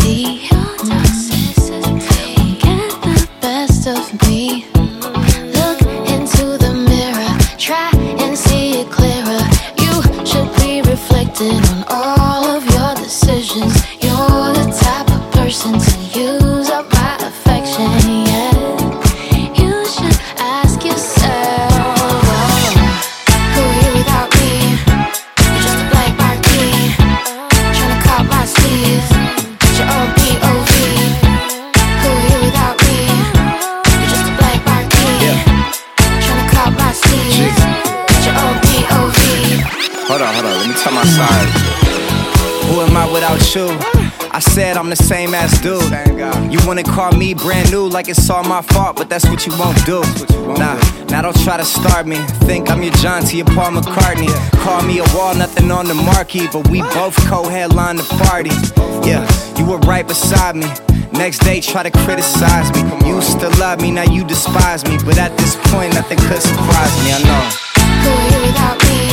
see your time. Outside. Who am I without you? I said I'm the same ass dude. You wanna call me brand new like it's all my fault, but that's what you won't do. Nah, now don't try to start me. Think I'm your John to your Paul McCartney. Call me a wall, nothing on the marquee, but we both co-headline the party. Yeah, you were right beside me. Next day, try to criticize me. You used to love me, now you despise me. But at this point, nothing could surprise me, I know. Who are you without me?